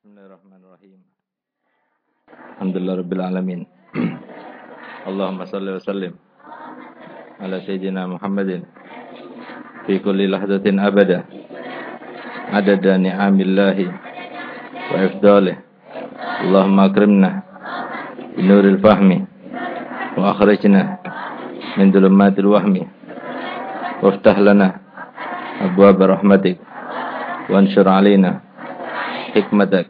بسم الله الرحمن الرحيم الحمد لله رب العالمين اللهم صل وسلم على سيدنا محمد في كل لحظة أبدا عدد نعم الله وإفضاله اللهم أكرمنا بنور الفهم وأخرجنا من ظلمات الوهم وافتح لنا أبواب رحمتك وانشر علينا حكمتك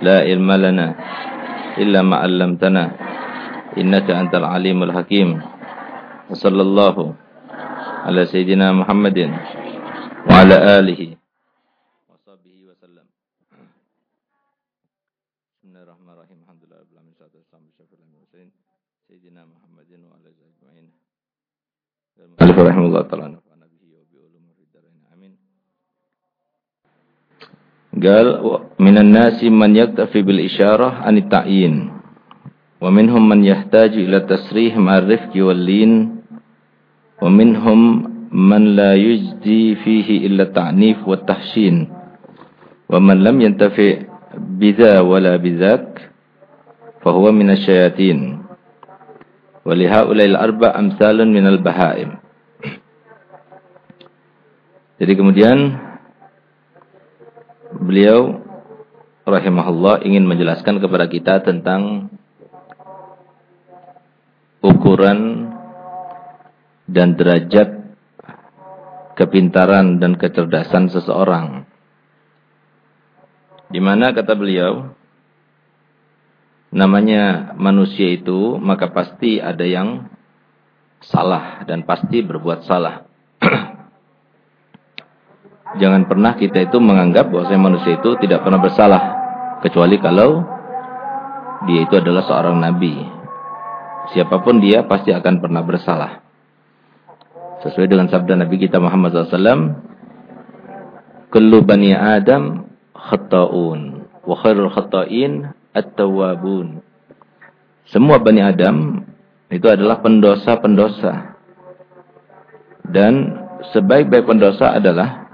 لا علم لنا إلا ما علمتنا إنك أنت العليم الحكيم. وصلى الله على سيدنا محمد وعلى آله وصحبه وسلم. بسم الله الرحمن الرحيم الحمد لله رب العالمين والصلاة والسلام على أشرف سيدنا محمد وعلى آله أجمعين رحمه الله تعالى قال من الناس من يكتفي بالإشارة عن التعيين ومنهم من يحتاج إلى تصريح مع الرفق واللين ومنهم من لا يجدي فيه إلا التعنيف والتحشين ومن لم ينتفع بذا ولا بذاك فهو من الشياطين. ولهؤلاء الأربع أمثال من البهائم. Jadi kemudian beliau rahimahullah ingin menjelaskan kepada kita tentang ukuran dan derajat kepintaran dan kecerdasan seseorang. Di mana kata beliau, namanya manusia itu maka pasti ada yang salah dan pasti berbuat salah. Jangan pernah kita itu menganggap bahwa manusia itu tidak pernah bersalah kecuali kalau dia itu adalah seorang nabi siapa pun dia pasti akan pernah bersalah. Sesuai dengan sabda Nabi kita Muhammad SAW, Kullu bani Adam khata'un, wa khairul khata'in at-tawwabun. Semua bani Adam itu adalah pendosa-pendosa. Dan sebaik-baik pendosa adalah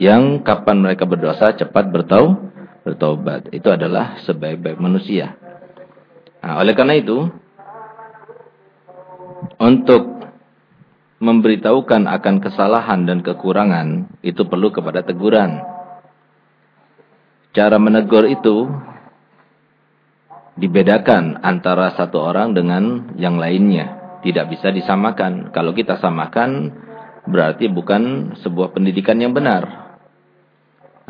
yang kapan mereka berdosa cepat bertau bertobat. Itu adalah sebaik-baik manusia. Nah, oleh karena itu, untuk memberitahukan akan kesalahan dan kekurangan, itu perlu kepada teguran. Cara menegur itu dibedakan antara satu orang dengan yang lainnya. Tidak bisa disamakan. Kalau kita samakan, berarti bukan sebuah pendidikan yang benar.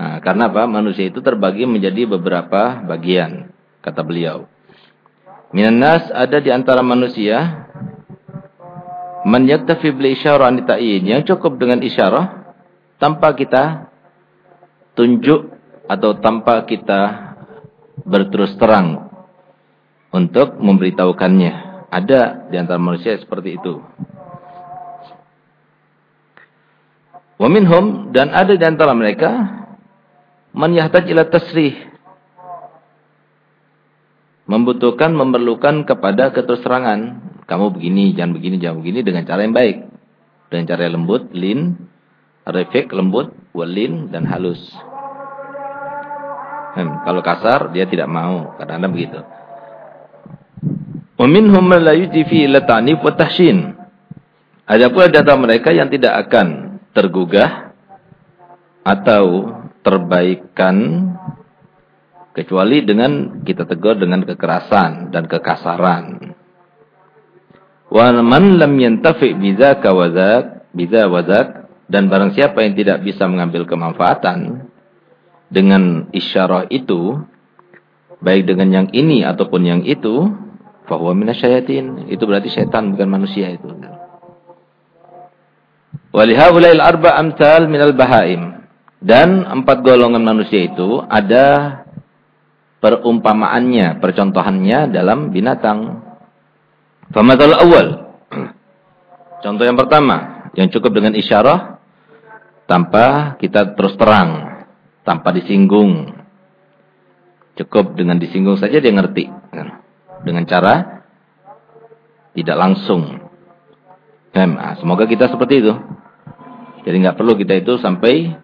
Nah, karena apa? Manusia itu terbagi menjadi beberapa bagian, kata beliau. Minan nas ada di antara manusia man bil isyarah an ta'yin yang cukup dengan isyarah tanpa kita tunjuk atau tanpa kita berterus terang untuk memberitahukannya. Ada di antara manusia seperti itu. Wa minhum dan ada di antara mereka man yahtaj ila tasrih. Membutuhkan memerlukan kepada keterserangan. Kamu begini jangan begini jangan begini dengan cara yang baik. Dengan cara yang lembut lin refik lembut walin dan halus. Hmm, kalau kasar dia tidak mau. Kadang-kadang begitu. Waminhum man la letani potashin. wa. Ada pula data mereka yang tidak akan tergugah atau terbaikan kecuali dengan kita tegur dengan kekerasan dan kekasaran. Wa man lam yantafi bidzaka wa dzak, bidza wa dan barang siapa yang tidak bisa mengambil kemanfaatan dengan isyarah itu, baik dengan yang ini ataupun yang itu, fahuwa minasyayatin. Itu berarti setan bukan manusia itu. Walihaulail arba amsal minal bahaim. Dan empat golongan manusia itu ada perumpamaannya, percontohannya dalam binatang. Famathal awal. Contoh yang pertama, yang cukup dengan isyarah tanpa kita terus terang, tanpa disinggung. Cukup dengan disinggung saja dia ngerti. Dengan cara tidak langsung. Nah, semoga kita seperti itu. Jadi nggak perlu kita itu sampai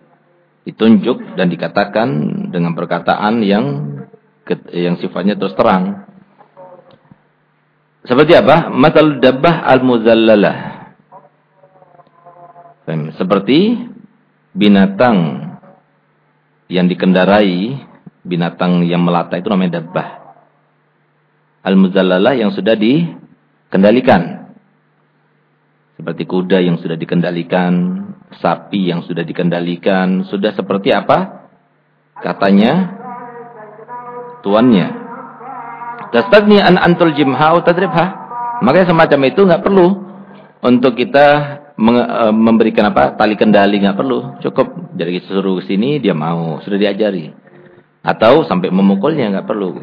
ditunjuk dan dikatakan dengan perkataan yang yang sifatnya terus terang. Seperti apa? Matal dabbah al-muzallalah. Seperti binatang yang dikendarai, binatang yang melata itu namanya dabbah. Al-muzallalah yang sudah dikendalikan. Seperti kuda yang sudah dikendalikan, sapi yang sudah dikendalikan, sudah seperti apa? Katanya tuannya. Tastagni an antul jimha tadribha. Makanya semacam itu nggak perlu untuk kita e, memberikan apa? Tali kendali nggak perlu. Cukup. Dari suruh sini dia mau. Sudah diajari. Atau sampai memukulnya nggak perlu.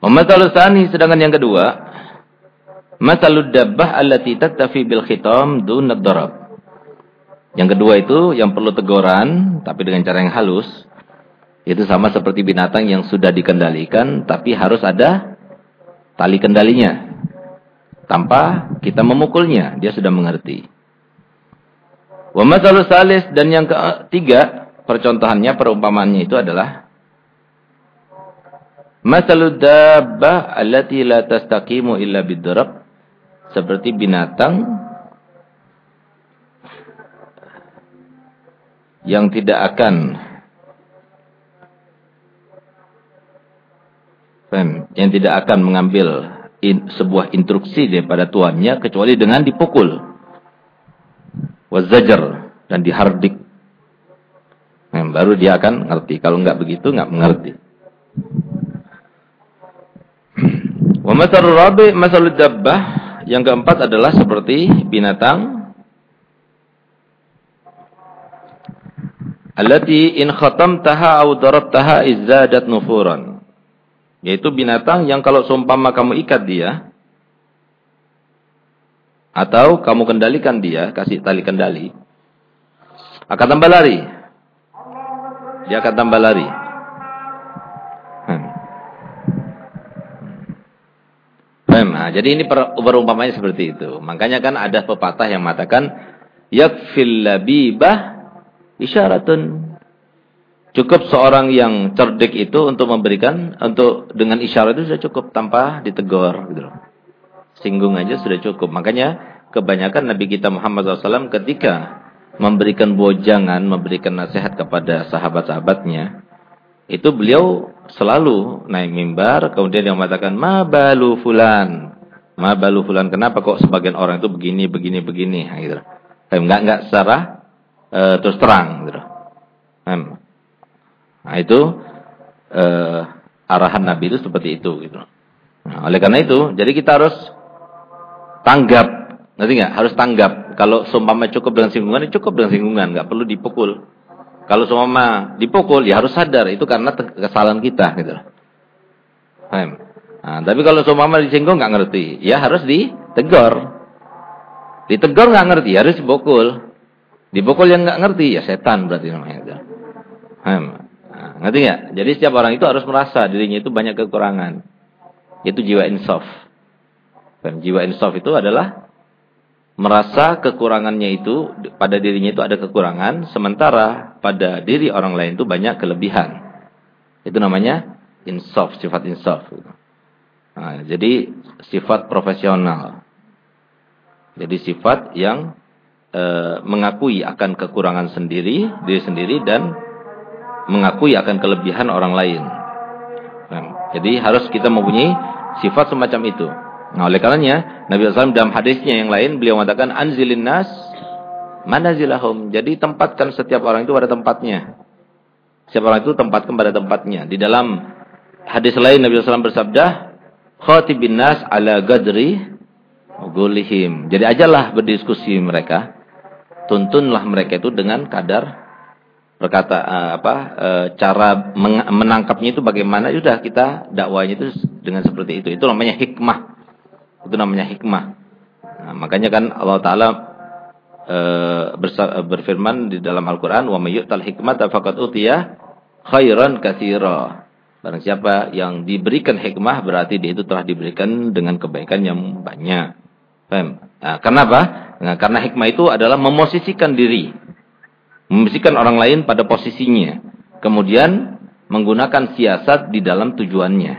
Masalul sedangkan yang kedua masalud dabbah allati tattafi bil khitam dunad darab yang kedua itu yang perlu teguran tapi dengan cara yang halus. Itu sama seperti binatang yang sudah dikendalikan tapi harus ada tali kendalinya. Tanpa kita memukulnya, dia sudah mengerti. Wa masalus salis dan yang ketiga, percontohannya perumpamaannya itu adalah Masalud dabbah allati la tastaqimu illa bidrab seperti binatang yang tidak akan. Yang tidak akan mengambil in, sebuah instruksi daripada tuannya kecuali dengan dipukul. Wazajar dan dihardik. Nah, baru dia akan ngerti kalau nggak begitu nggak mengerti. Wa masalul rabi masalul dabbah. Yang keempat adalah seperti binatang Allati in khatamtaha aw darabtaha izzadat nufuran. Yaitu binatang yang kalau seumpama kamu ikat dia atau kamu kendalikan dia, kasih tali kendali, akan tambah lari. Dia akan tambah lari. Hmm. Nah, jadi ini perumpamannya seperti itu. Makanya kan ada pepatah yang mengatakan yakfil labibah isyaratun. Cukup seorang yang cerdik itu untuk memberikan untuk dengan isyarat itu sudah cukup tanpa ditegur gitu loh. Singgung aja sudah cukup. Makanya kebanyakan Nabi kita Muhammad SAW ketika memberikan bojangan, memberikan nasihat kepada sahabat-sahabatnya, itu beliau selalu naik mimbar, kemudian dia mengatakan, ma balu fulan, ma balu fulan, kenapa kok sebagian orang itu begini, begini, begini, gitu. Enggak, enggak secara e, terus terang gitu. Nah, itu e, arahan Nabi itu seperti itu gitu. Nah, oleh karena itu, jadi kita harus tanggap, ngerti nggak? Harus tanggap. Kalau seumpama cukup dengan singgungan, ya cukup dengan singgungan, nggak perlu dipukul. Kalau seumpama dipukul, ya harus sadar itu karena kesalahan kita gitu. Nah, tapi kalau seumpama disinggung nggak ngerti, ya harus ditegur. Ditegur nggak ngerti, harus dipukul. Dipukul yang nggak ngerti ya setan berarti namanya itu. Nah, ngerti nggak? Jadi setiap orang itu harus merasa dirinya itu banyak kekurangan. Itu jiwa insaf. Dan jiwa insaf itu adalah merasa kekurangannya itu pada dirinya itu ada kekurangan, sementara pada diri orang lain itu banyak kelebihan. Itu namanya insaf, sifat insaf. Nah, jadi sifat profesional. Jadi sifat yang e, mengakui akan kekurangan sendiri, diri sendiri dan mengakui akan kelebihan orang lain. Nah, jadi harus kita mempunyai sifat semacam itu. Nah, oleh karenanya Nabi SAW dalam hadisnya yang lain beliau mengatakan anzilin nas manazilahum. Jadi tempatkan setiap orang itu pada tempatnya. Setiap orang itu tempatkan pada tempatnya. Di dalam hadis lain Nabi SAW bersabda, "Khatibin nas ala gadri gulihim." Jadi ajalah berdiskusi mereka tuntunlah mereka itu dengan kadar berkata uh, apa uh, cara menangkapnya itu bagaimana. Sudah kita dakwanya itu dengan seperti itu. Itu namanya hikmah. Itu namanya hikmah. Nah, makanya kan Allah taala uh, berfirman di dalam Al-Qur'an wa may yu'tal hikmata faqad utiya khairan katsira. Barang siapa yang diberikan hikmah berarti dia itu telah diberikan dengan kebaikan yang banyak paham nah, kenapa nah, karena hikmah itu adalah memosisikan diri Membersihkan orang lain pada posisinya. Kemudian menggunakan siasat di dalam tujuannya.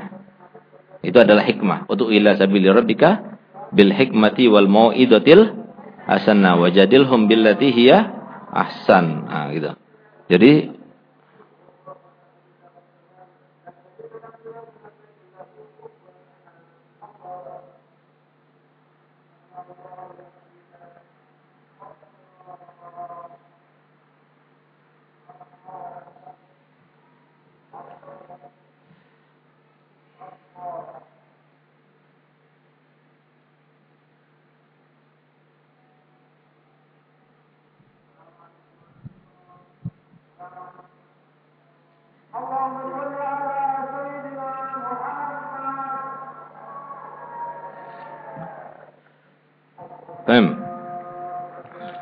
Itu adalah hikmah. Untuk ila sabili rabbika bil hikmati wal mau'idatil hasanah wajadilhum billati ahsan. Nah, gitu. Jadi Paham?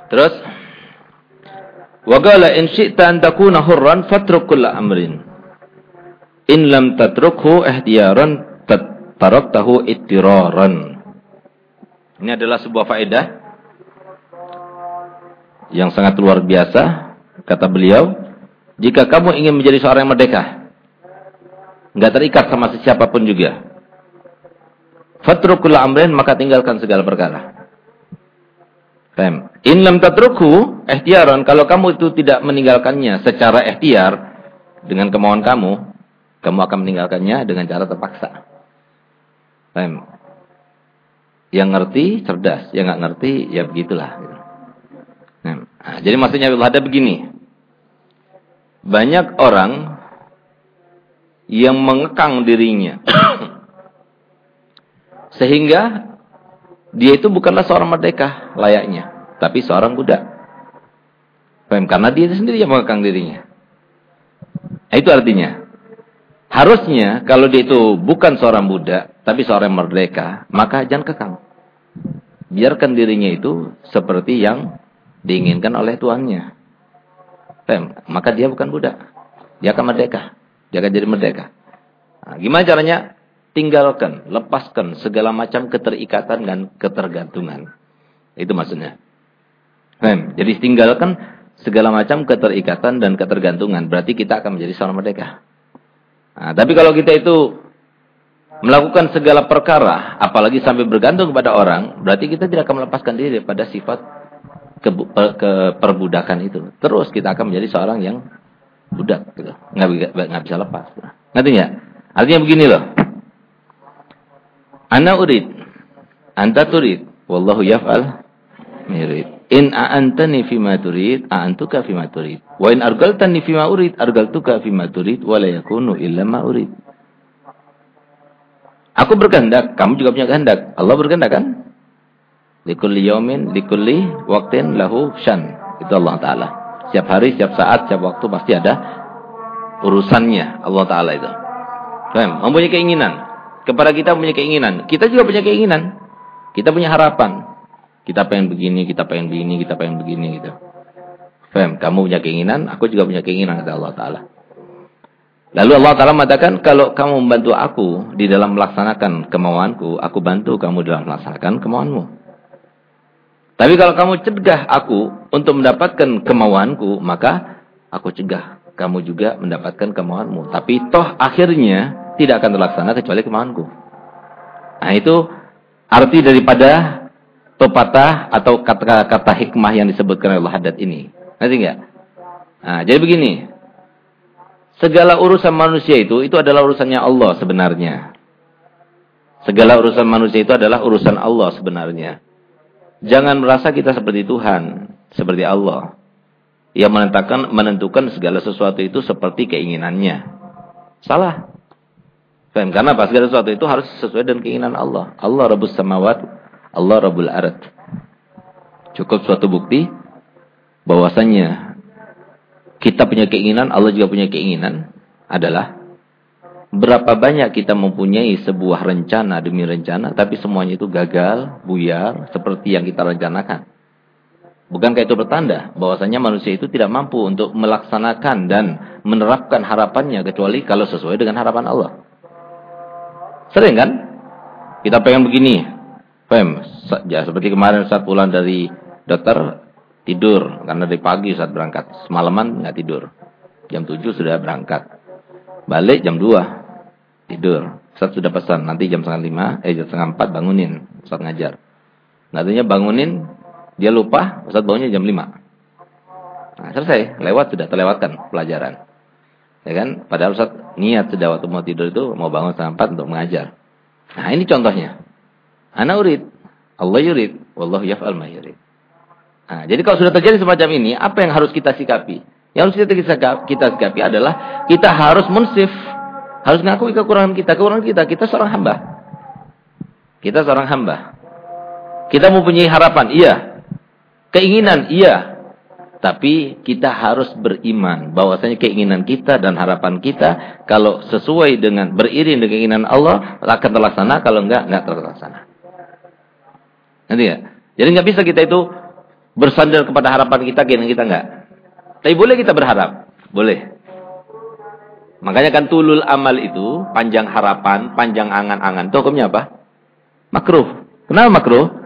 Terus Wa qala in syi'ta an takuna hurran fatruk kull amrin. In lam tatrukhu ihtiyaran taraktahu ittiraran. Ini adalah sebuah faedah yang sangat luar biasa kata beliau, jika kamu ingin menjadi seorang yang merdeka, enggak terikat sama siapa pun juga. Fatrukul amrin maka tinggalkan segala perkara. In lam tatruku ihtiyaran, kalau kamu itu tidak meninggalkannya secara ikhtiar dengan kemauan kamu, kamu akan meninggalkannya dengan cara terpaksa. Paham? Yang ngerti cerdas, yang nggak ngerti ya begitulah. Nah, jadi maksudnya ada begini. Banyak orang yang mengekang dirinya. Sehingga dia itu bukanlah seorang merdeka layaknya, tapi seorang budak. Paham? Karena dia sendiri yang mengekang dirinya. Nah, itu artinya, harusnya kalau dia itu bukan seorang budak, tapi seorang merdeka, maka jangan kekang. Biarkan dirinya itu seperti yang diinginkan oleh tuannya. Paham? Maka dia bukan budak. Dia akan merdeka. Dia akan jadi merdeka. Nah, gimana caranya? Tinggalkan, lepaskan segala macam keterikatan dan ketergantungan. Itu maksudnya. Jadi tinggalkan segala macam keterikatan dan ketergantungan. Berarti kita akan menjadi seorang merdeka. Nah, tapi kalau kita itu melakukan segala perkara, apalagi sampai bergantung kepada orang, berarti kita tidak akan melepaskan diri pada sifat ke, ke itu. Terus kita akan menjadi seorang yang budak gitu. Nggak, bisa lepas. Nggak? Artinya begini loh. Ana urid. Anta turid. Wallahu yaf'al mirid. In a'antani fima turid, a'antuka fima turid. Wa in argaltani fima urid, argaltuka fima turid, wa la yakunu illa ma urid. Aku berkehendak, kamu juga punya kehendak. Allah berkehendak kan? Likulli yaumin, likulli waktin lahu syan. Itu Allah Ta'ala. Setiap hari, setiap saat, setiap waktu pasti ada urusannya Allah Ta'ala itu. Mempunyai keinginan. Kepada kita punya keinginan. Kita juga punya keinginan. Kita punya harapan. Kita pengen begini, kita pengen begini, kita pengen begini gitu. Fem, kamu punya keinginan, aku juga punya keinginan kata Allah Taala. Lalu Allah Taala mengatakan, kalau kamu membantu aku di dalam melaksanakan kemauanku, aku bantu kamu dalam melaksanakan kemauanmu. Tapi kalau kamu cegah aku untuk mendapatkan kemauanku, maka aku cegah kamu juga mendapatkan kemauanmu. Tapi toh akhirnya tidak akan terlaksana kecuali kemauanku. Nah itu arti daripada pepatah atau kata-kata hikmah yang disebutkan oleh hadat ini. Nanti enggak? Nah, jadi begini. Segala urusan manusia itu, itu adalah urusannya Allah sebenarnya. Segala urusan manusia itu adalah urusan Allah sebenarnya. Jangan merasa kita seperti Tuhan, seperti Allah. Yang menentukan, menentukan segala sesuatu itu seperti keinginannya. Salah. Faham? Karena apa? Segala sesuatu itu harus sesuai dengan keinginan Allah. Allah Rabbus Samawat, Allah Rabbul Arad. Cukup suatu bukti bahwasannya kita punya keinginan, Allah juga punya keinginan adalah berapa banyak kita mempunyai sebuah rencana demi rencana, tapi semuanya itu gagal, buyar, seperti yang kita rencanakan. Bukankah itu bertanda bahwasanya manusia itu tidak mampu untuk melaksanakan dan menerapkan harapannya kecuali kalau sesuai dengan harapan Allah. Sering kan? Kita pengen begini. Pem, ya seperti kemarin saat pulang dari dokter tidur karena dari pagi saat berangkat. Semalaman nggak tidur. Jam 7 sudah berangkat. Balik jam 2 tidur. Saat sudah pesan nanti jam setengah 5, eh jam setengah 4 bangunin saat ngajar. Nantinya bangunin dia lupa, Ustaz bangunnya jam 5. Nah, selesai, lewat sudah terlewatkan pelajaran. Ya kan? Padahal Ustaz niat sudah waktu mau tidur itu mau bangun setengah 4 untuk mengajar. Nah, ini contohnya. Ana urid, Allah yurid, wallahu yaf'al ma. Nah, jadi kalau sudah terjadi semacam ini, apa yang harus kita sikapi? Yang harus kita, kita sikapi adalah kita harus munsif. Harus mengakui kekurangan kita. Kekurangan kita, kita seorang hamba. Kita seorang hamba. Kita mempunyai harapan, iya. Keinginan iya, tapi kita harus beriman bahwasanya keinginan kita dan harapan kita kalau sesuai dengan beriring dengan keinginan Allah akan terlaksana, kalau enggak enggak terlaksana. Nanti ya. Jadi enggak bisa kita itu bersandar kepada harapan kita, keinginan kita enggak. Tapi boleh kita berharap, boleh. Makanya kan tulul amal itu panjang harapan, panjang angan-angan. Itu hukumnya apa? Makruh. Kenapa makruh?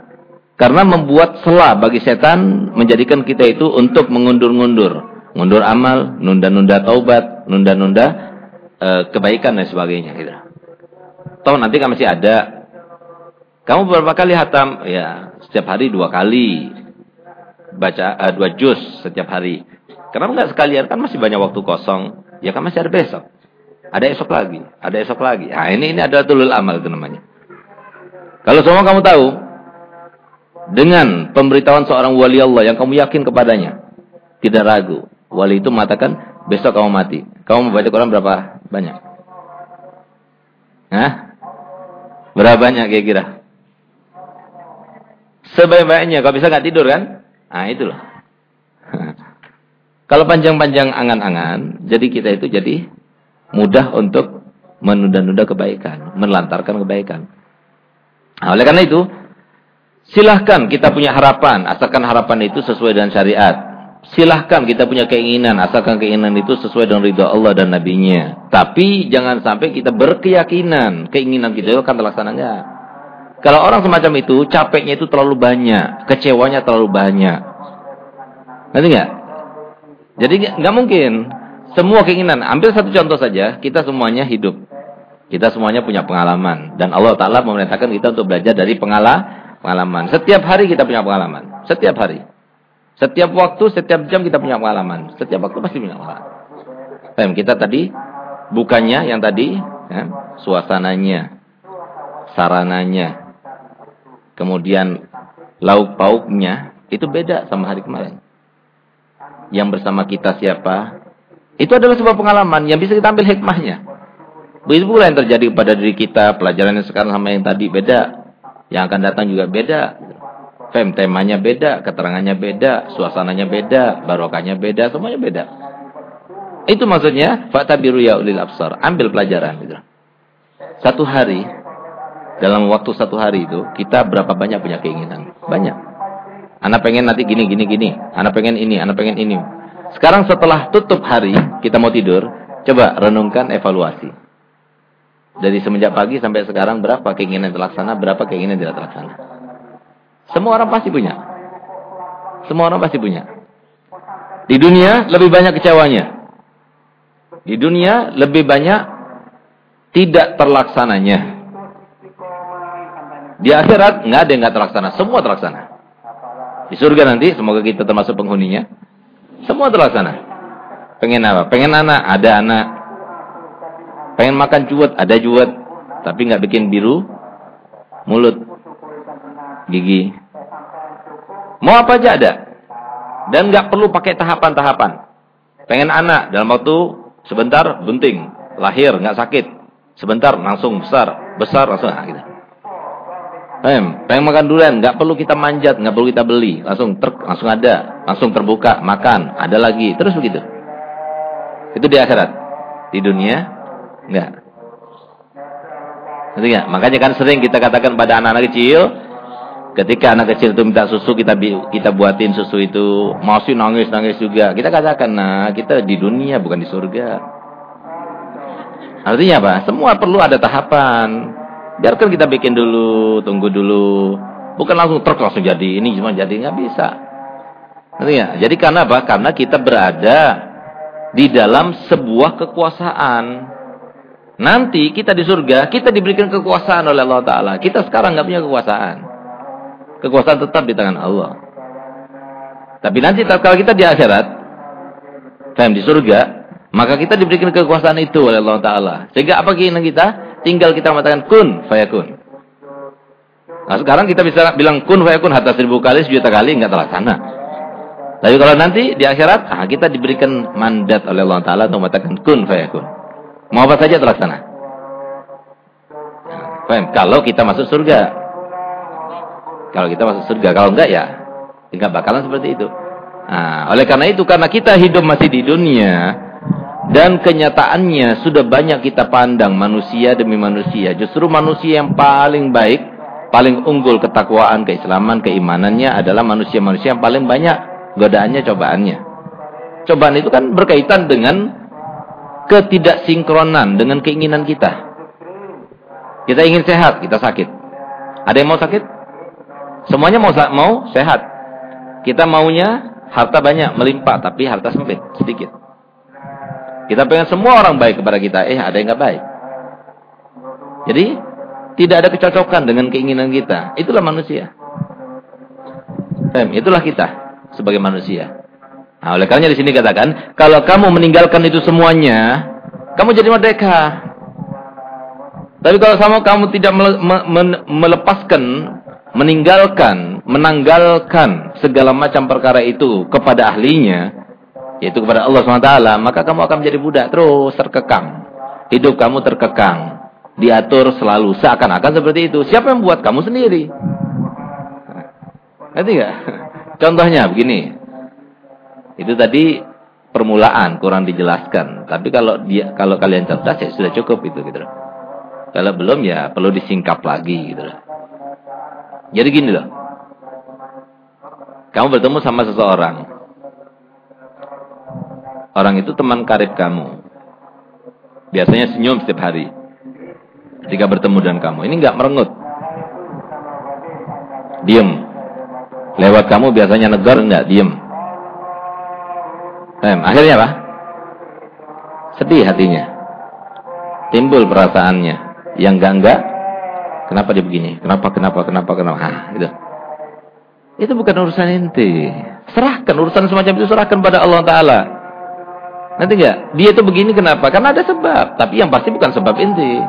Karena membuat celah bagi setan menjadikan kita itu untuk mengundur-ngundur. Mundur amal, nunda-nunda taubat, nunda-nunda e, kebaikan dan sebagainya. Gitu. Tahu nanti kan masih ada. Kamu berapa kali hatam? Ya, setiap hari dua kali. Baca e, dua juz setiap hari. Kenapa nggak sekalian? Kan masih banyak waktu kosong. Ya kan masih ada besok. Ada esok lagi. Ada esok lagi. Nah, ini ini adalah tulul amal itu namanya. Kalau semua kamu tahu, dengan pemberitahuan seorang wali Allah yang kamu yakin kepadanya. Tidak ragu. Wali itu mengatakan, besok kamu mati. Kamu membaca Quran berapa banyak? Hah? Berapa banyak kira-kira? Sebaik-baiknya. Kalau bisa nggak tidur kan? Nah itulah. Kalau panjang-panjang angan-angan, jadi kita itu jadi mudah untuk menunda-nunda kebaikan, melantarkan kebaikan. Nah, oleh karena itu, Silahkan kita punya harapan, asalkan harapan itu sesuai dengan syariat. Silahkan kita punya keinginan, asalkan keinginan itu sesuai dengan ridha Allah dan Nabi-Nya. Tapi jangan sampai kita berkeyakinan, keinginan kita itu akan terlaksana enggak. Kalau orang semacam itu, capeknya itu terlalu banyak, kecewanya terlalu banyak. Nanti enggak? Jadi enggak mungkin. Semua keinginan, ambil satu contoh saja, kita semuanya hidup. Kita semuanya punya pengalaman. Dan Allah Ta'ala memerintahkan kita untuk belajar dari pengalaman pengalaman. Setiap hari kita punya pengalaman. Setiap hari. Setiap waktu, setiap jam kita punya pengalaman. Setiap waktu pasti punya pengalaman. Pem, kita tadi bukannya yang tadi ya, suasananya, sarananya, kemudian lauk pauknya itu beda sama hari kemarin. Yang bersama kita siapa? Itu adalah sebuah pengalaman yang bisa kita ambil hikmahnya. Begitu pula yang terjadi pada diri kita, pelajaran yang sekarang sama yang tadi beda. Yang akan datang juga beda. Fem, temanya beda, keterangannya beda, suasananya beda, barokahnya beda, semuanya beda. Itu maksudnya, fa'tabiru ya ulil absar. Ambil pelajaran. Gitu. Satu hari, dalam waktu satu hari itu, kita berapa banyak punya keinginan? Banyak. Anak pengen nanti gini, gini, gini. Anak pengen ini, anak pengen ini. Sekarang setelah tutup hari, kita mau tidur, coba renungkan evaluasi. Dari semenjak pagi sampai sekarang berapa keinginan terlaksana, berapa keinginan tidak terlaksana. Semua orang pasti punya. Semua orang pasti punya. Di dunia lebih banyak kecewanya. Di dunia lebih banyak tidak terlaksananya. Di akhirat nggak ada yang nggak terlaksana, semua terlaksana. Di surga nanti semoga kita termasuk penghuninya. Semua terlaksana. Pengen apa? Pengen anak, ada anak. Pengen makan juwet, ada juwet. Tapi nggak bikin biru mulut, gigi. Mau apa aja ada. Dan nggak perlu pakai tahapan-tahapan. Pengen anak dalam waktu sebentar bunting, lahir nggak sakit. Sebentar langsung besar, besar langsung nah, gitu. Pengen, pengen makan durian, nggak perlu kita manjat, nggak perlu kita beli, langsung ter, langsung ada, langsung terbuka, makan, ada lagi, terus begitu. Itu di akhirat. Di dunia enggak. Ngerti enggak? Makanya kan sering kita katakan pada anak-anak kecil, ketika anak kecil itu minta susu kita kita buatin susu itu masih nangis-nangis juga. Kita katakan, "Nah, kita di dunia bukan di surga." Artinya apa? Semua perlu ada tahapan. Biarkan kita bikin dulu, tunggu dulu. Bukan langsung truk langsung jadi. Ini cuma jadi nggak bisa. Artinya, jadi karena apa? Karena kita berada di dalam sebuah kekuasaan. Nanti kita di surga, kita diberikan kekuasaan oleh Allah Ta'ala. Kita sekarang nggak punya kekuasaan. Kekuasaan tetap di tangan Allah. Tapi nanti kalau kita di akhirat, di surga, maka kita diberikan kekuasaan itu oleh Allah Ta'ala. Sehingga apa keinginan kita? Tinggal kita mengatakan kun, fayakun. Nah sekarang kita bisa bilang kun, fayakun, hatta seribu kali, sejuta kali, nggak terlaksana. Tapi kalau nanti di akhirat, ah, kita diberikan mandat oleh Allah Ta'ala untuk mengatakan kun fayakun. Mau apa saja terlaksana. Nah, Kalau kita masuk surga. Kalau kita masuk surga. Kalau enggak ya, enggak bakalan seperti itu. Nah, oleh karena itu, karena kita hidup masih di dunia, dan kenyataannya sudah banyak kita pandang manusia demi manusia. Justru manusia yang paling baik, paling unggul ketakwaan, keislaman, keimanannya adalah manusia-manusia yang paling banyak godaannya cobaannya. Cobaan itu kan berkaitan dengan ketidaksinkronan dengan keinginan kita. Kita ingin sehat, kita sakit. Ada yang mau sakit? Semuanya mau mau sehat. Kita maunya harta banyak, melimpah, tapi harta sempit, sedikit. Kita pengen semua orang baik kepada kita, eh ada yang nggak baik. Jadi tidak ada kecocokan dengan keinginan kita. Itulah manusia. itulah kita sebagai manusia. Nah, oleh karena di sini katakan, kalau kamu meninggalkan itu semuanya, kamu jadi merdeka. Tapi kalau sama kamu tidak melepaskan, meninggalkan, menanggalkan segala macam perkara itu kepada ahlinya, yaitu kepada Allah SWT, maka kamu akan menjadi budak terus terkekang. Hidup kamu terkekang, diatur selalu seakan-akan seperti itu. Siapa yang buat kamu sendiri? Ngerti enggak? Contohnya begini. Itu tadi permulaan kurang dijelaskan. Tapi kalau dia kalau kalian cerdas ya sudah cukup itu gitu loh. Kalau belum ya perlu disingkap lagi gitu loh. Jadi gini loh. Kamu bertemu sama seseorang. Orang itu teman karib kamu. Biasanya senyum setiap hari. Ketika bertemu dengan kamu. Ini enggak merengut. Diem. Lewat kamu biasanya negor enggak, diem. Akhirnya apa? Sedih hatinya. Timbul perasaannya. Yang enggak, kenapa dia begini? Kenapa, kenapa, kenapa, kenapa? Ah, gitu. Itu bukan urusan inti. Serahkan urusan semacam itu serahkan pada Allah Taala. Nanti enggak? Dia itu begini kenapa? Karena ada sebab. Tapi yang pasti bukan sebab inti.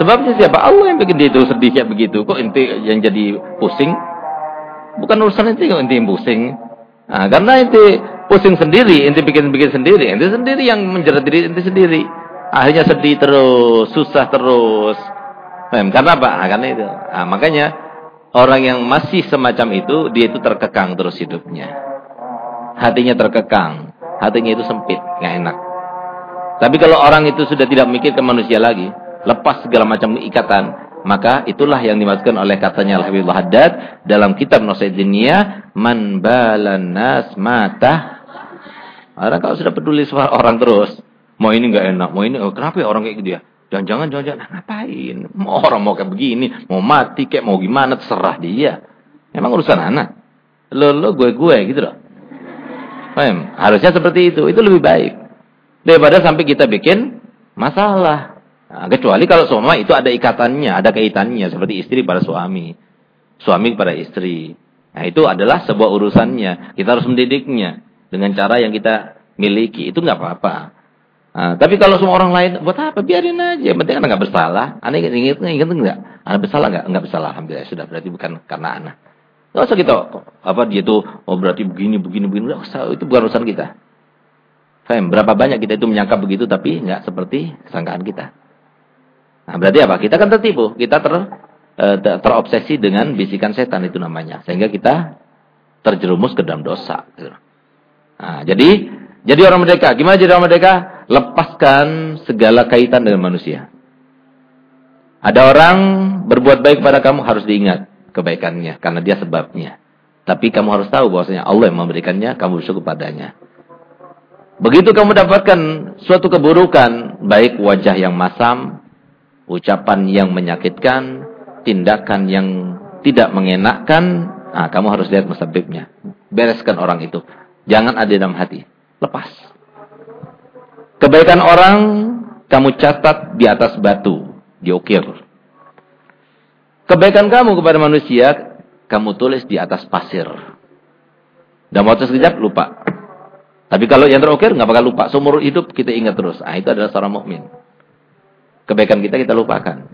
Sebabnya siapa? Allah yang bikin dia itu sedih kayak begitu. Kok inti yang jadi pusing? Bukan urusan inti kok inti yang pusing. Nah, karena inti pusing sendiri, inti bikin-bikin sendiri. Inti sendiri yang menjerat diri inti sendiri. Akhirnya sedih terus, susah terus. Mem, karena apa? Nah, karena itu. Nah, makanya orang yang masih semacam itu, dia itu terkekang terus hidupnya. Hatinya terkekang. Hatinya itu sempit, nggak enak. Tapi kalau orang itu sudah tidak mikir ke manusia lagi, lepas segala macam ikatan, maka itulah yang dimaksudkan oleh katanya Al-Habibullah Haddad dalam kitab Nusaidiniyah man balan nas mata. Orang kalau sudah peduli soal orang terus, mau ini enggak enak, mau ini oh, kenapa ya orang kayak gitu ya? Jangan-jangan jangan-jangan ngapain? Mau orang mau kayak begini, mau mati kayak mau gimana terserah dia. Emang urusan anak. Lo lo gue gue gitu loh. Paham? Harusnya seperti itu. Itu lebih baik. Daripada sampai kita bikin masalah. Nah, kecuali kalau semua itu ada ikatannya, ada kaitannya seperti istri pada suami, suami pada istri. Nah, itu adalah sebuah urusannya. Kita harus mendidiknya dengan cara yang kita miliki. Itu nggak apa-apa. Nah, tapi kalau semua orang lain buat apa? Biarin aja. Penting anak nggak bersalah. Anak ingat ingat ingat enggak? Anak bersalah nggak? Nggak bersalah. Alhamdulillah sudah berarti bukan karena anak. Gak usah kita apa dia tuh oh berarti begini begini begini. Gak usah. Itu bukan urusan kita. Faham? Berapa banyak kita itu menyangka begitu tapi nggak seperti sangkaan kita. Nah, berarti apa? Kita kan tertipu, kita ter, eh, ter terobsesi dengan bisikan setan itu namanya, sehingga kita terjerumus ke dalam dosa. Gitu. Nah, jadi Jadi orang merdeka. Gimana jadi orang merdeka? Lepaskan segala kaitan dengan manusia. Ada orang berbuat baik pada kamu harus diingat kebaikannya karena dia sebabnya. Tapi kamu harus tahu bahwasanya Allah yang memberikannya, kamu bersyukur padanya. Begitu kamu dapatkan suatu keburukan, baik wajah yang masam, ucapan yang menyakitkan, tindakan yang tidak mengenakkan, nah, kamu harus lihat musabibnya. Bereskan orang itu. Jangan ada dalam hati. Lepas. Kebaikan orang kamu catat di atas batu, diukir. Kebaikan kamu kepada manusia kamu tulis di atas pasir. Dan waktu sekejap lupa. Tapi kalau yang terukir nggak bakal lupa. Seumur hidup kita ingat terus. Ah itu adalah seorang mukmin. Kebaikan kita kita lupakan.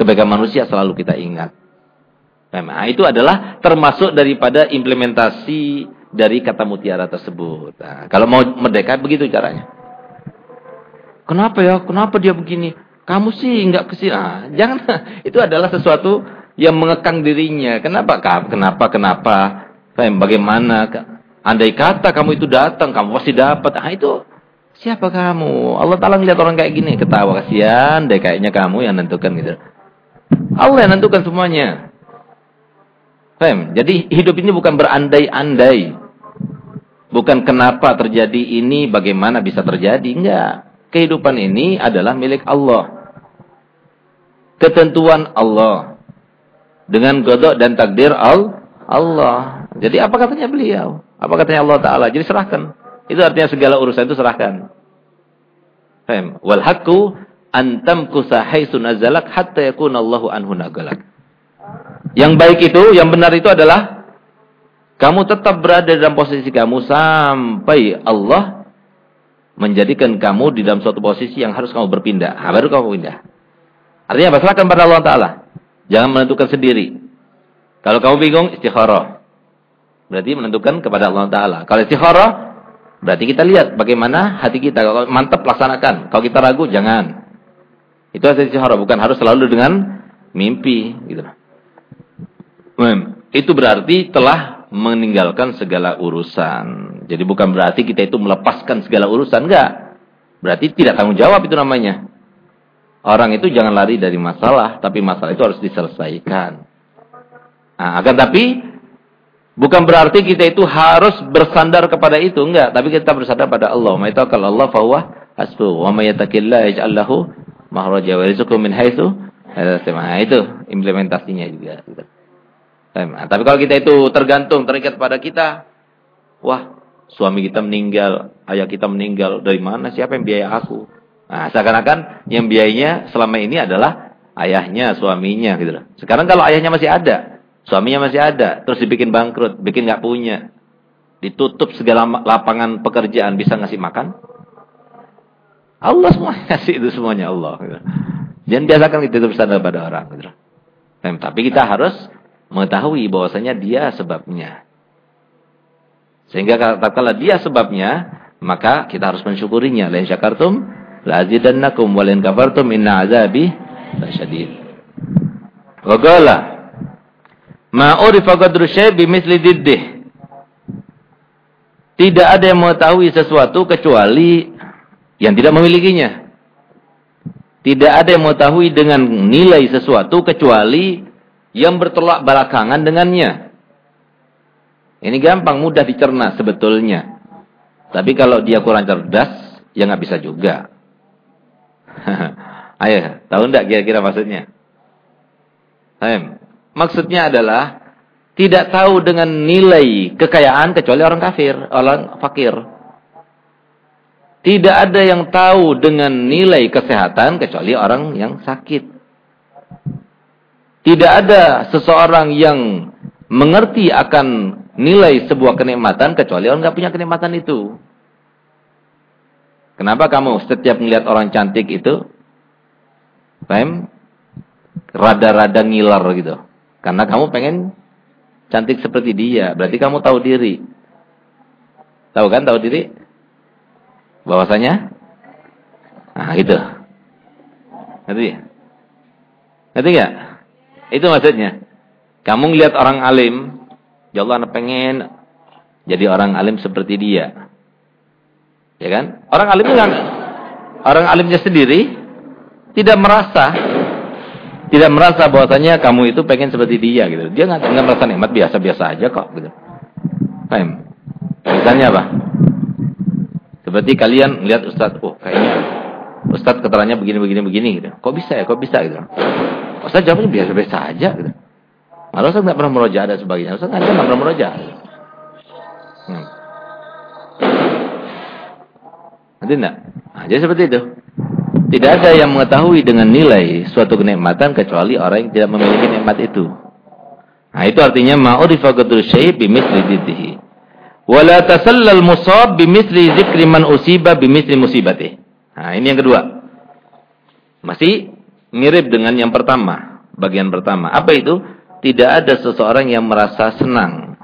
Kebaikan manusia selalu kita ingat. Nah, itu adalah termasuk daripada implementasi dari kata mutiara tersebut. Nah, kalau mau merdeka begitu caranya. Kenapa ya? Kenapa dia begini? Kamu sih enggak ke sini. Ah, jangan. Itu adalah sesuatu yang mengekang dirinya. Kenapa? Kenapa? Kenapa? Bagaimana? Andai kata kamu itu datang, kamu pasti dapat. Ah itu siapa kamu? Allah Taala ngeliat orang kayak gini, ketawa kasihan deh kayaknya kamu yang nentukan gitu. Allah yang nentukan semuanya. Faham? Jadi hidup ini bukan berandai-andai. Bukan kenapa terjadi ini, bagaimana bisa terjadi. Enggak. Kehidupan ini adalah milik Allah. Ketentuan Allah. Dengan godok dan takdir Allah. Jadi apa katanya beliau? Apa katanya Allah Ta'ala? Jadi serahkan. Itu artinya segala urusan itu serahkan. Faham? Wal haqqu antam kusahaisun azalak hatta yakuna Allahu anhu nagalak. Yang baik itu, yang benar itu adalah kamu tetap berada dalam posisi kamu sampai Allah menjadikan kamu di dalam suatu posisi yang harus kamu berpindah. Nah, baru kamu pindah. Artinya apa? Serahkan pada Allah Ta'ala. Jangan menentukan sendiri. Kalau kamu bingung, istikharah. Berarti menentukan kepada Allah Ta'ala. Kalau istikharah, berarti kita lihat bagaimana hati kita. Kalau mantap, laksanakan. Kalau kita ragu, jangan. Itu hasil istikharah. Bukan harus selalu dengan mimpi. Gitu. Itu berarti telah meninggalkan segala urusan. Jadi bukan berarti kita itu melepaskan segala urusan. Enggak. Berarti tidak tanggung jawab itu namanya. Orang itu jangan lari dari masalah. Tapi masalah itu harus diselesaikan. Nah, akan tapi bukan berarti kita itu harus bersandar kepada itu. Enggak. Tapi kita bersandar pada Allah. kalau Allah fahuwa hasbu. Wa wa rizqu min haitsu. Nah, itu implementasinya juga. Nah, tapi kalau kita itu tergantung, terikat pada kita, wah, suami kita meninggal, ayah kita meninggal, dari mana? Siapa yang biaya aku? Nah, seakan-akan yang biayanya selama ini adalah ayahnya, suaminya gitu Sekarang kalau ayahnya masih ada, suaminya masih ada, terus dibikin bangkrut, bikin nggak punya, ditutup segala lapangan pekerjaan, bisa ngasih makan? Allah semua ngasih itu semuanya Allah. Gitu. Jangan biasakan kita itu bersandar pada orang. Gitu. Tapi kita harus mengetahui bahwasanya dia sebabnya. Sehingga kalau dia sebabnya, maka kita harus mensyukurinya. Lain syakartum la azidannakum wa lain kafartum inna azabi lasyadid. Wa qala ma urifa qadru syai' bimithli diddih. Tidak ada yang mengetahui sesuatu kecuali yang tidak memilikinya. Tidak ada yang mengetahui dengan nilai sesuatu kecuali yang bertolak belakangan dengannya. Ini gampang, mudah dicerna sebetulnya. Tapi kalau dia kurang cerdas, ya nggak bisa juga. Ayo, tahu enggak kira-kira maksudnya? Ayo. Maksudnya adalah tidak tahu dengan nilai kekayaan kecuali orang kafir, orang fakir. Tidak ada yang tahu dengan nilai kesehatan kecuali orang yang sakit. Tidak ada seseorang yang mengerti akan nilai sebuah kenikmatan kecuali orang nggak punya kenikmatan itu. Kenapa kamu setiap melihat orang cantik itu, paham? Rada-rada ngiler gitu. Karena kamu pengen cantik seperti dia. Berarti kamu tahu diri. Tahu kan tahu diri? Bahwasanya? Nah, gitu. Ngerti? Ngerti gak? Itu maksudnya. Kamu ngelihat orang alim, ya Allah anak pengen jadi orang alim seperti dia. Ya kan? Orang alimnya orang alimnya sendiri tidak merasa tidak merasa bahwasanya kamu itu pengen seperti dia gitu. Dia nggak nggak merasa nikmat biasa-biasa aja kok gitu. Paham? Misalnya apa? Seperti kalian lihat Ustaz, oh kayaknya Ustaz keterangannya begini begini begini gitu. Kok bisa ya? Kok bisa gitu? Ustaz jawabnya biasa-biasa aja gitu. Malah Ustaz nggak pernah meroja dan sebagainya. Ustaz nggak pernah meroja. Hmm. Nanti enggak? Nah, jadi seperti itu. Tidak ada yang mengetahui dengan nilai suatu kenikmatan kecuali orang yang tidak memiliki nikmat itu. Nah, itu artinya ma'urifa qadru syai' bimithli diddihi. Wa la tasallal musab bimithli dzikri man usiba bimithli musibati. Nah, ini yang kedua. Masih mirip dengan yang pertama, bagian pertama. Apa itu? Tidak ada seseorang yang merasa senang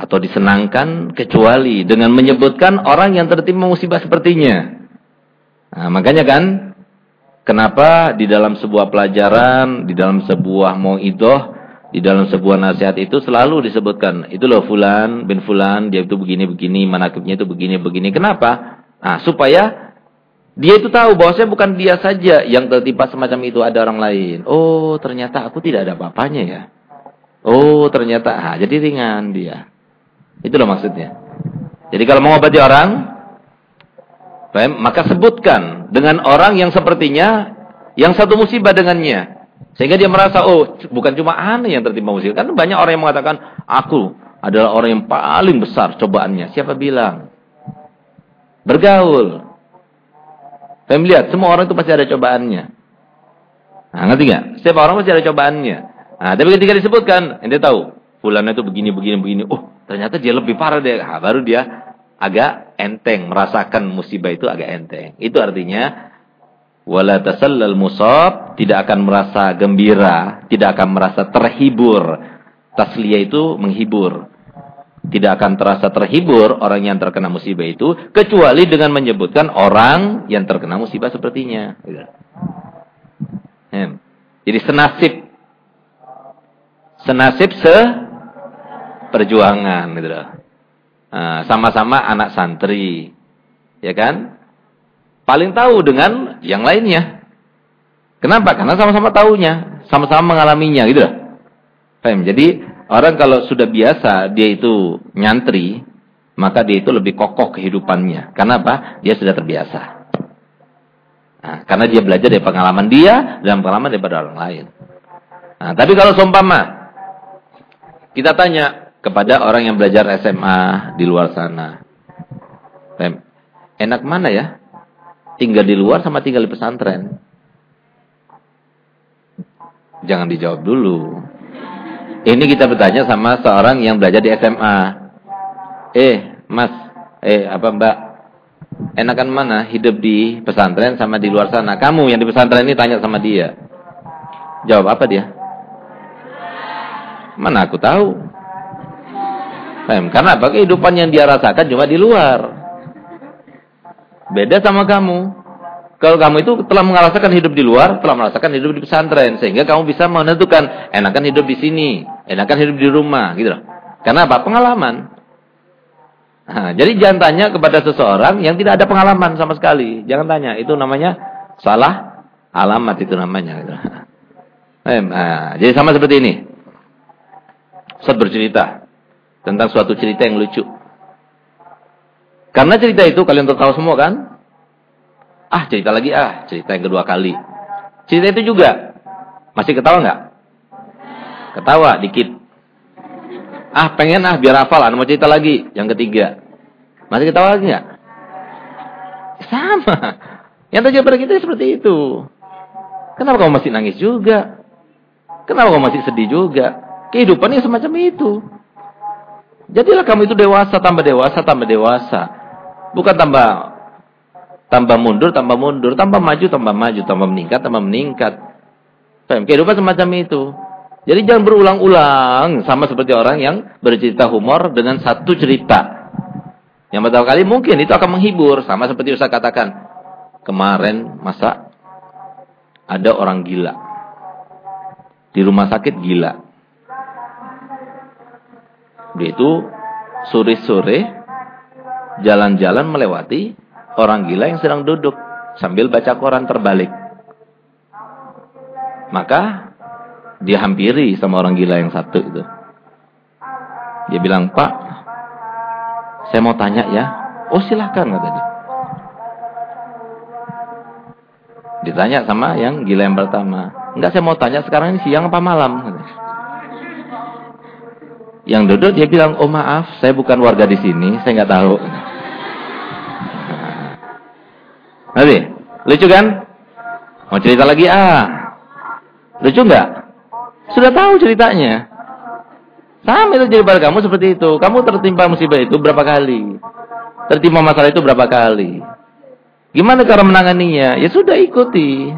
atau disenangkan kecuali dengan menyebutkan orang yang tertimpa musibah sepertinya. Nah, makanya kan kenapa di dalam sebuah pelajaran, di dalam sebuah mau'idoh, di dalam sebuah nasihat itu selalu disebutkan, itu loh fulan bin fulan, dia itu begini-begini, manakibnya itu begini-begini. Kenapa? Nah, supaya dia itu tahu bahwa saya bukan dia saja yang tertimpa semacam itu, ada orang lain. Oh, ternyata aku tidak ada apa-apanya ya. Oh, ternyata, ah, jadi ringan dia. Itu loh maksudnya. Jadi kalau mau obati orang, maka sebutkan dengan orang yang sepertinya yang satu musibah dengannya. Sehingga dia merasa, oh bukan cuma aneh yang tertimpa musibah. Kan banyak orang yang mengatakan, aku adalah orang yang paling besar cobaannya. Siapa bilang? Bergaul. Saya melihat, semua orang itu pasti ada cobaannya. Nah, ngerti gak? Setiap orang pasti ada cobaannya. Nah, tapi ketika disebutkan, ente tahu, bulannya itu begini, begini, begini. Oh, ternyata dia lebih parah deh. Nah, baru dia agak enteng, merasakan musibah itu agak enteng. Itu artinya wala tasallal musab tidak akan merasa gembira, tidak akan merasa terhibur. Tasliyah itu menghibur. Tidak akan terasa terhibur orang yang terkena musibah itu kecuali dengan menyebutkan orang yang terkena musibah sepertinya. Gitu. Jadi senasib senasib se perjuangan gitu Ah, sama-sama anak santri. Ya kan? Paling tahu dengan yang lainnya. Kenapa? Karena sama-sama tahunya, sama-sama mengalaminya gitu loh. Jadi orang kalau sudah biasa dia itu nyantri, maka dia itu lebih kokoh kehidupannya. Karena apa? Dia sudah terbiasa. Nah, karena dia belajar dari pengalaman dia dan pengalaman daripada orang lain. Nah, tapi kalau seumpama kita tanya, kepada orang yang belajar SMA di luar sana. Enak mana ya? Tinggal di luar sama tinggal di pesantren? Jangan dijawab dulu. Ini kita bertanya sama seorang yang belajar di SMA. Eh, Mas, eh apa Mbak? Enakan mana hidup di pesantren sama di luar sana? Kamu yang di pesantren ini tanya sama dia. Jawab apa dia? Mana aku tahu. Karena apa? Kehidupan yang dia rasakan cuma di luar. Beda sama kamu. Kalau kamu itu telah merasakan hidup di luar, telah merasakan hidup di pesantren, sehingga kamu bisa menentukan enakan hidup di sini, enakan hidup di rumah, gitu loh. Karena apa? Pengalaman. Nah, jadi jangan tanya kepada seseorang yang tidak ada pengalaman sama sekali. Jangan tanya, itu namanya salah alamat itu namanya. Gitu. Nah, jadi sama seperti ini. Ustaz bercerita tentang suatu cerita yang lucu. Karena cerita itu kalian tahu semua kan? Ah, cerita lagi ah, cerita yang kedua kali. Cerita itu juga masih ketawa nggak? Ketawa dikit. Ah, pengen ah biar hafal, ah, mau cerita lagi yang ketiga. Masih ketawa lagi nggak? Sama. Yang terjadi pada kita seperti itu. Kenapa kamu masih nangis juga? Kenapa kamu masih sedih juga? Kehidupannya semacam itu. Jadilah kamu itu dewasa, tambah dewasa, tambah dewasa. Bukan tambah tambah mundur, tambah mundur, tambah maju, tambah maju, tambah meningkat, tambah meningkat. Kehidupan semacam itu. Jadi jangan berulang-ulang sama seperti orang yang bercerita humor dengan satu cerita. Yang pertama kali mungkin itu akan menghibur, sama seperti Ustaz katakan. Kemarin masa ada orang gila. Di rumah sakit gila. Dia itu sore-sore jalan-jalan melewati orang gila yang sedang duduk sambil baca koran terbalik. Maka dia hampiri sama orang gila yang satu itu. Dia bilang, Pak, saya mau tanya ya. Oh silahkan kata dia. Ditanya sama yang gila yang pertama. Enggak saya mau tanya sekarang ini siang apa malam. Yang duduk dia bilang, oh maaf saya bukan warga di sini, saya nggak tahu. Nanti, lucu kan? Mau cerita lagi ah. Lucu nggak? Sudah tahu ceritanya. Sama itu jadi pada kamu seperti itu. Kamu tertimpa musibah itu berapa kali? Tertimpa masalah itu berapa kali? Gimana cara menanganinya? Ya sudah ikuti.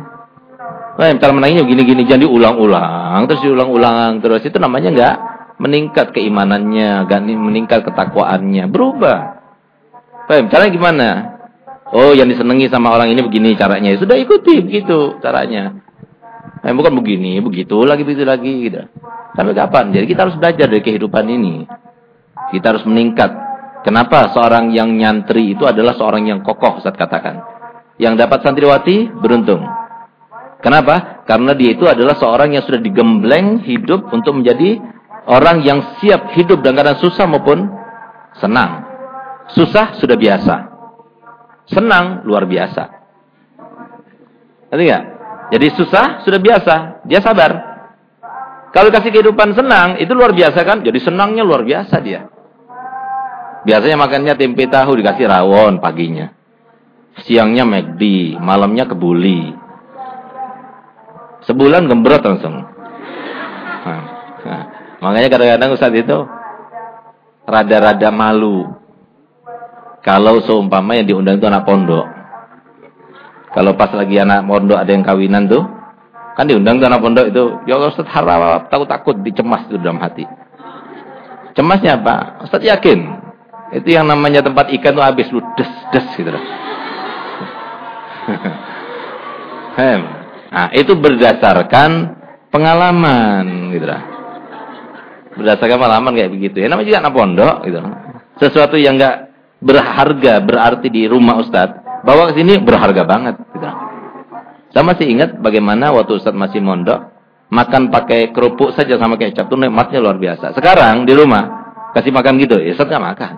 Nah, cara menanganinya gini-gini jangan diulang-ulang, terus diulang-ulang terus itu namanya enggak meningkat keimanannya, enggak meningkat ketakwaannya, berubah. Paham? Caranya gimana? Oh, yang disenangi sama orang ini begini caranya. Ya sudah ikuti begitu caranya. Eh, bukan begini, begitu lagi, begitu lagi gitu. Sampai kapan? Jadi kita harus belajar dari kehidupan ini. Kita harus meningkat. Kenapa seorang yang nyantri itu adalah seorang yang kokoh, saat katakan. Yang dapat santriwati, beruntung. Kenapa? Karena dia itu adalah seorang yang sudah digembleng hidup untuk menjadi orang yang siap hidup dengan keadaan susah maupun senang. Susah sudah biasa. Senang luar biasa. Ngerti? Jadi susah sudah biasa, dia sabar. Kalau kasih kehidupan senang, itu luar biasa kan? Jadi senangnya luar biasa dia. Biasanya makannya tempe tahu dikasih rawon paginya. Siangnya McD, malamnya kebuli. Sebulan gembrot langsung. Nah, nah. Makanya kadang-kadang Ustaz itu rada-rada malu. Kalau seumpama yang diundang itu anak pondok. Kalau pas lagi anak pondok ada yang kawinan tuh, Kan diundang ke anak pondok itu, ya Ustaz harap takut-takut dicemas itu dalam hati. Cemasnya apa? Ustaz yakin. Itu yang namanya tempat ikan tuh habis lu des-des gitu loh. nah, itu berdasarkan pengalaman gitu loh. Berdasarkan pengalaman kayak begitu. Ya namanya juga anak pondok gitu. Sesuatu yang enggak berharga berarti di rumah Ustaz, bawa ke sini berharga banget gitu. Saya masih ingat bagaimana waktu Ustaz masih mondok, makan pakai kerupuk saja sama kecap itu nikmatnya luar biasa. Sekarang di rumah kasih makan gitu, ya Ustaz nggak makan.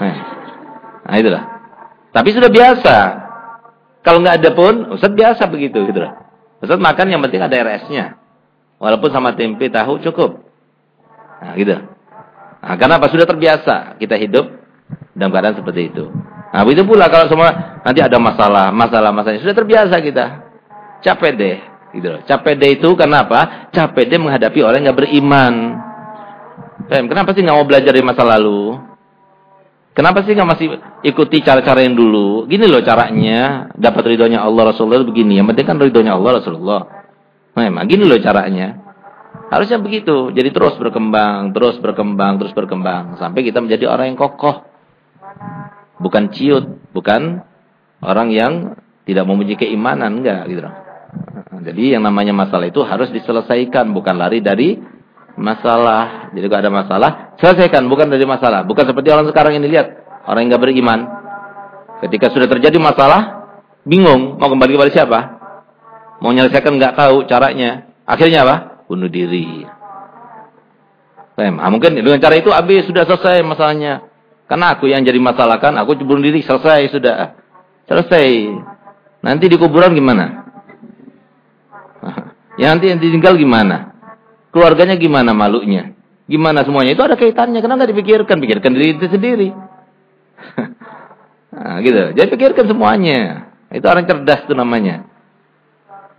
Nah, nah itulah. Tapi sudah biasa. Kalau nggak ada pun, Ustaz biasa begitu gitu lah. Ustaz makan yang penting ada RS-nya. Walaupun sama tempe tahu cukup. Nah, gitu. Nah, karena apa? Sudah terbiasa kita hidup dalam keadaan seperti itu. Nah, begitu pula kalau semua nanti ada masalah, masalah, masalah. Sudah terbiasa kita. Capek deh. Gitu loh. Capek deh itu karena apa? Capek deh menghadapi orang yang beriman. Kenapa sih gak mau belajar dari masa lalu? Kenapa sih gak masih ikuti cara-cara yang dulu? Gini loh caranya. Dapat ridhonya Allah Rasulullah begini. Yang penting kan ridhonya Allah Rasulullah. Memang gini loh caranya. Harusnya begitu. Jadi terus berkembang, terus berkembang, terus berkembang. Sampai kita menjadi orang yang kokoh bukan ciut, bukan orang yang tidak mempunyai keimanan, enggak gitu. Jadi yang namanya masalah itu harus diselesaikan, bukan lari dari masalah. Jadi kalau ada masalah, selesaikan, bukan dari masalah. Bukan seperti orang sekarang ini lihat, orang yang enggak beriman. Ketika sudah terjadi masalah, bingung mau kembali kepada siapa? Mau menyelesaikan enggak tahu caranya. Akhirnya apa? Bunuh diri. Nah, mungkin dengan cara itu habis sudah selesai masalahnya. Karena aku yang jadi masalah kan, aku bunuh diri, selesai sudah. Selesai. Nanti di kuburan gimana? ya nanti yang ditinggal gimana? Keluarganya gimana malunya? Gimana semuanya? Itu ada kaitannya. Kenapa nggak dipikirkan? Pikirkan diri itu sendiri. nah, gitu. Jadi pikirkan semuanya. Itu orang cerdas itu namanya.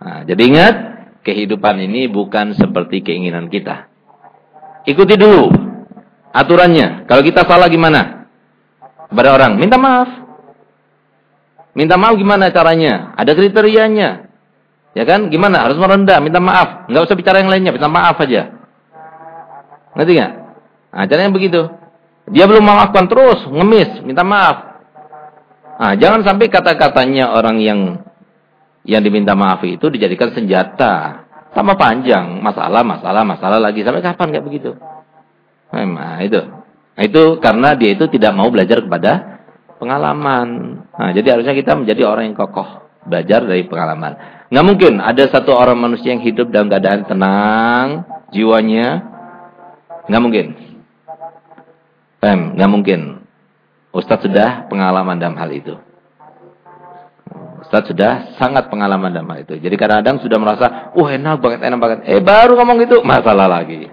Nah, jadi ingat, kehidupan ini bukan seperti keinginan kita. Ikuti dulu aturannya. Kalau kita salah gimana? Kepada orang. Minta maaf. Minta maaf gimana caranya? Ada kriterianya. Ya kan? Gimana? Harus merendah, minta maaf. Enggak usah bicara yang lainnya, minta maaf aja. Ngerti enggak? Nah, caranya begitu. Dia belum memaafkan terus, ngemis, minta maaf. Nah, jangan sampai kata-katanya orang yang yang diminta maaf itu dijadikan senjata. Sama panjang, masalah, masalah, masalah lagi. Sampai kapan enggak begitu? Nah, itu. Nah, itu karena dia itu tidak mau belajar kepada pengalaman. Nah, jadi harusnya kita menjadi orang yang kokoh, belajar dari pengalaman. Nggak mungkin ada satu orang manusia yang hidup dalam keadaan tenang, jiwanya. Nggak mungkin. Pem, nggak mungkin. Ustadz sudah pengalaman dalam hal itu. Ustadz sudah sangat pengalaman dalam hal itu. Jadi kadang-kadang sudah merasa, wah enak banget, enak banget. Eh baru ngomong gitu, masalah lagi.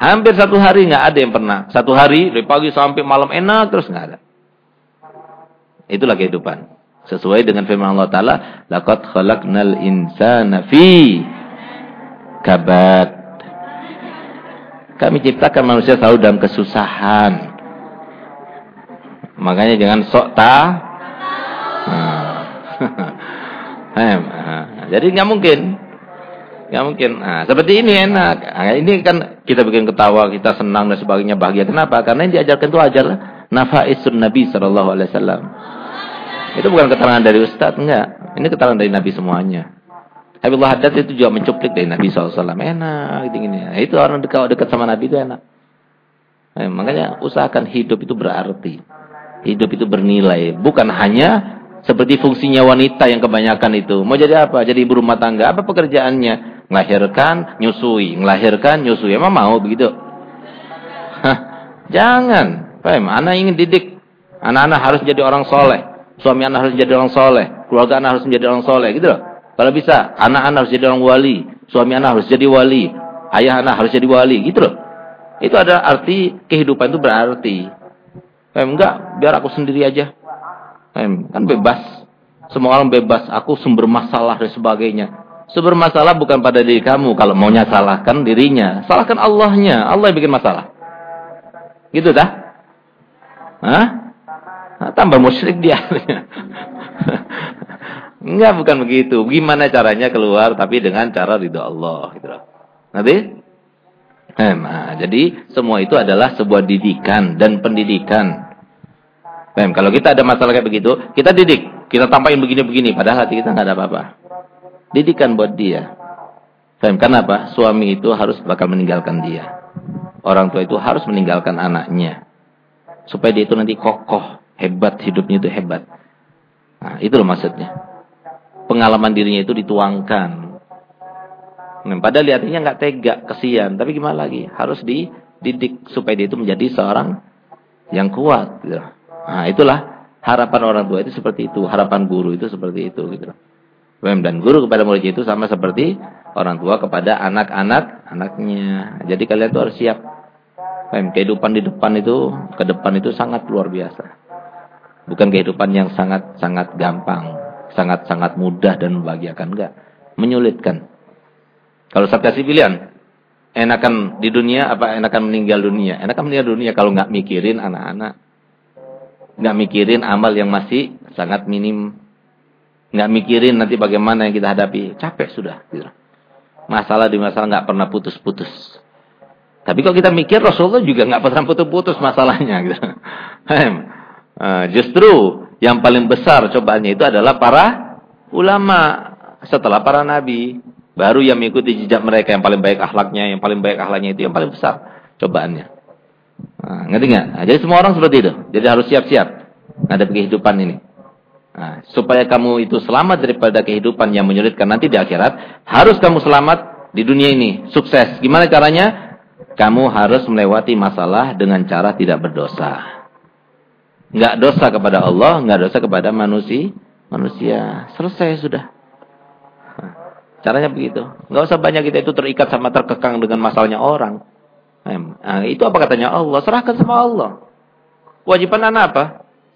Hampir satu hari nggak ada yang pernah. Satu hari dari pagi sampai malam enak terus nggak ada. Itulah kehidupan. Sesuai dengan firman Allah Taala, "Laqad khalaqnal insana fi kabad." Kami ciptakan manusia selalu dalam kesusahan. Makanya jangan sok ta. Nah. Jadi nggak mungkin Nggak mungkin. Nah, seperti ini enak. Nah, ini kan kita bikin ketawa, kita senang dan sebagainya bahagia. Kenapa? Karena yang diajarkan itu ajar nafaisun Nabi sallallahu alaihi wasallam. Itu bukan keterangan dari ustaz, enggak. Ini keterangan dari Nabi semuanya. Habibullah Haddad itu juga mencuplik dari Nabi SAW. Enak, gitu gini. Nah, itu orang dekat dekat sama Nabi itu enak. Nah, makanya usahakan hidup itu berarti. Hidup itu bernilai. Bukan hanya seperti fungsinya wanita yang kebanyakan itu. Mau jadi apa? Jadi ibu rumah tangga. Apa pekerjaannya? Melahirkan, nyusui. Melahirkan, nyusui. Emang mau begitu? Jangan. Paham? Anak ingin didik. Anak-anak harus jadi orang soleh. Suami anak harus jadi orang soleh. Keluarga anak harus menjadi orang soleh. Gitu loh. Kalau bisa, anak-anak harus jadi orang wali. Suami anak harus jadi wali. Ayah anak harus jadi wali. Gitu loh. Itu ada arti kehidupan itu berarti. Paham? Enggak, biar aku sendiri aja. Paham? Kan bebas. Semua orang bebas. Aku sumber masalah dan sebagainya. Sumber masalah bukan pada diri kamu. Kalau maunya salahkan dirinya. Salahkan Allahnya. Allah yang bikin masalah. Gitu dah? Hah? Nah, tambah musyrik dia. Enggak, bukan begitu. Gimana caranya keluar tapi dengan cara ridho Allah. Gitu loh. Nanti? Nah, jadi semua itu adalah sebuah didikan dan pendidikan. Nah, kalau kita ada masalah kayak begitu, kita didik. Kita tampain begini-begini. Padahal hati kita nggak ada apa-apa didikan buat dia. Faham? Kenapa? Suami itu harus bakal meninggalkan dia. Orang tua itu harus meninggalkan anaknya. Supaya dia itu nanti kokoh, hebat, hidupnya itu hebat. Nah, itu loh maksudnya. Pengalaman dirinya itu dituangkan. Nah, padahal lihatnya nggak tega, kesian. Tapi gimana lagi? Harus dididik supaya dia itu menjadi seorang yang kuat. Gitu. Nah, itulah harapan orang tua itu seperti itu. Harapan guru itu seperti itu. Gitu dan guru kepada murid itu sama seperti orang tua kepada anak-anak anaknya. Jadi kalian tuh harus siap. Kehidupan di depan itu, ke depan itu sangat luar biasa. Bukan kehidupan yang sangat-sangat gampang, sangat-sangat mudah dan membahagiakan enggak, menyulitkan. Kalau saya kasih pilihan, enakan di dunia apa enakan meninggal dunia? Enakan meninggal dunia kalau nggak mikirin anak-anak. nggak mikirin amal yang masih sangat minim nggak mikirin nanti bagaimana yang kita hadapi. Capek sudah. Gitu. Masalah di masalah nggak pernah putus-putus. Tapi kalau kita mikir Rasulullah juga nggak pernah putus-putus masalahnya. Gitu. uh, justru yang paling besar cobaannya itu adalah para ulama setelah para nabi. Baru yang mengikuti jejak mereka yang paling baik akhlaknya, yang paling baik akhlaknya itu yang paling besar cobaannya. Nah, ngerti nggak? Nah, jadi semua orang seperti itu. Jadi harus siap-siap ada kehidupan ini. Nah, supaya kamu itu selamat daripada kehidupan yang menyulitkan nanti di akhirat, harus kamu selamat di dunia ini, sukses. Gimana caranya? Kamu harus melewati masalah dengan cara tidak berdosa. Enggak dosa kepada Allah, enggak dosa kepada manusia. Manusia selesai sudah. Nah, caranya begitu. Enggak usah banyak kita itu terikat sama terkekang dengan masalahnya orang. Nah, itu apa katanya Allah? Serahkan sama Allah. Kewajiban anak apa?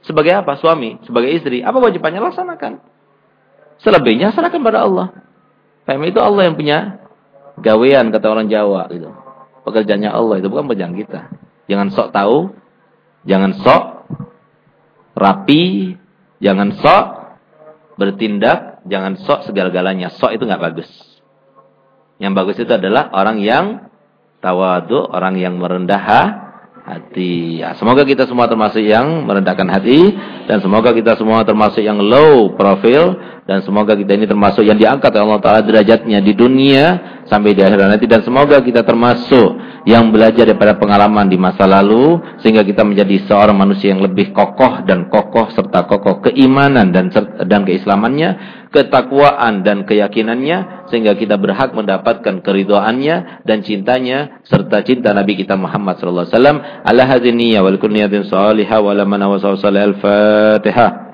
Sebagai apa? Suami, sebagai istri. Apa wajibannya? Laksanakan. Selebihnya serahkan pada Allah. Faham itu Allah yang punya gawean kata orang Jawa gitu. Pekerjaannya Allah itu bukan pekerjaan kita. Jangan sok tahu, jangan sok rapi, jangan sok bertindak, jangan sok segala-galanya. Sok itu nggak bagus. Yang bagus itu adalah orang yang tawadu, orang yang merendah hati. Ya, semoga kita semua termasuk yang merendahkan hati dan semoga kita semua termasuk yang low profile dan semoga kita ini termasuk yang diangkat oleh Allah Taala derajatnya di dunia sampai di akhirat nanti dan semoga kita termasuk yang belajar daripada pengalaman di masa lalu sehingga kita menjadi seorang manusia yang lebih kokoh dan kokoh serta kokoh keimanan dan dan keislamannya, ketakwaan dan keyakinannya sehingga kita berhak mendapatkan keridhaannya dan cintanya serta cinta Nabi kita Muhammad sallallahu alaihi wasallam. Ala wal kulliyatin salihah wa lamana wa al-Fatihah.